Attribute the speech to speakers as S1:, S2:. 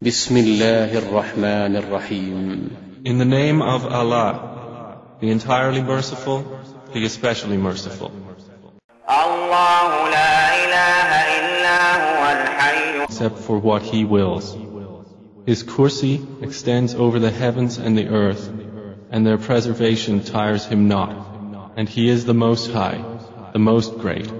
S1: بسم الله الرحمن
S2: In the name of Allah, the entirely merciful, the especially merciful.
S3: Allah,
S2: Except for what He wills. His kursi extends over the heavens and the earth, and their preservation tires Him not. And He is the Most High, the Most Great.